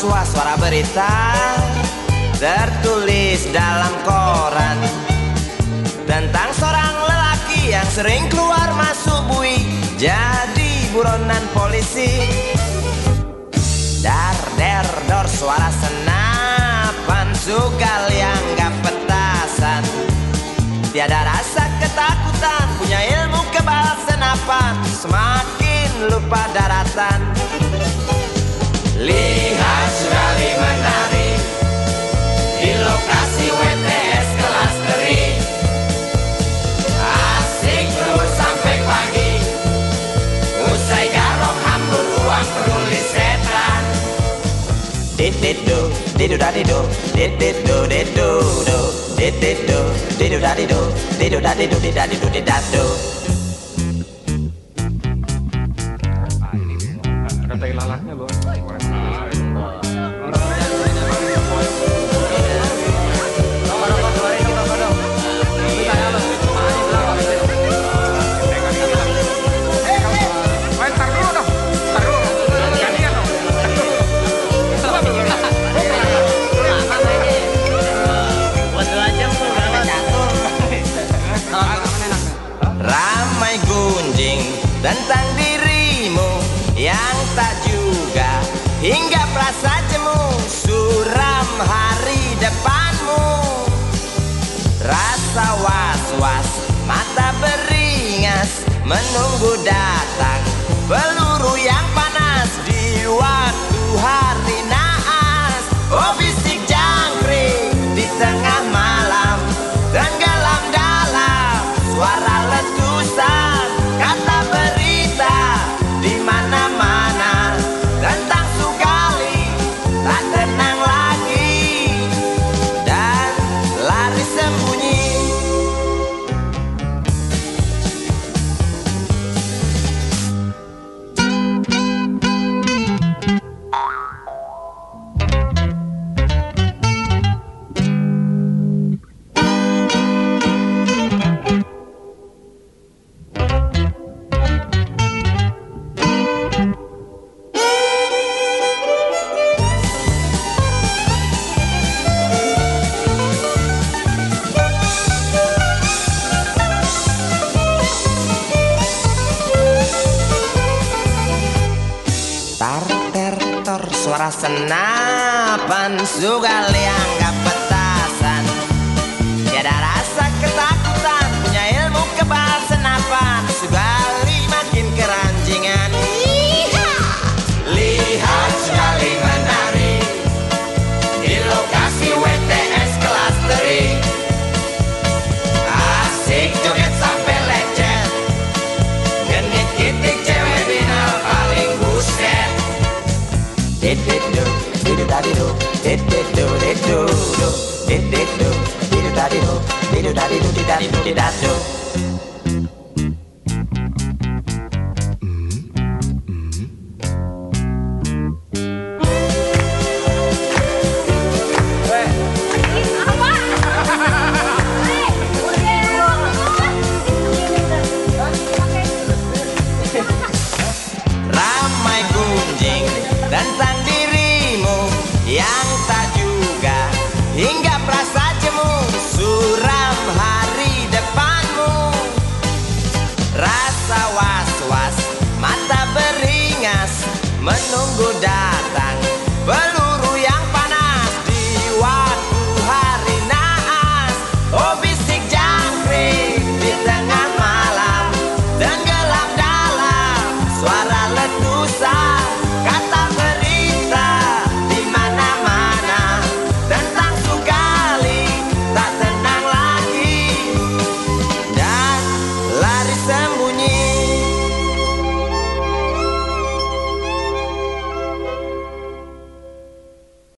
Was-was-was suara berita Tertulis dalam koran. Tentang seorang lelaki yang sering keluar masuk bui Jadi buronan polisi. Dar der dor suara senapan Sugal yang gak petasan. Tiada rasa ketakutan Punya ilmu kebal senapan Semakin lupa daratan Dididu, didu dadidu, dididu didu du Dididu, didu dadidu, didu dadidu didadidu didadu Kata ilalahnya loh. Ramai gunjing tentang dirimu yang tak juga hingga perasa jemu suram hari depanmu. Rasa was-was mata beringas menunggu datang suara senapan Sugal Do diddle daddy do daddy do da do.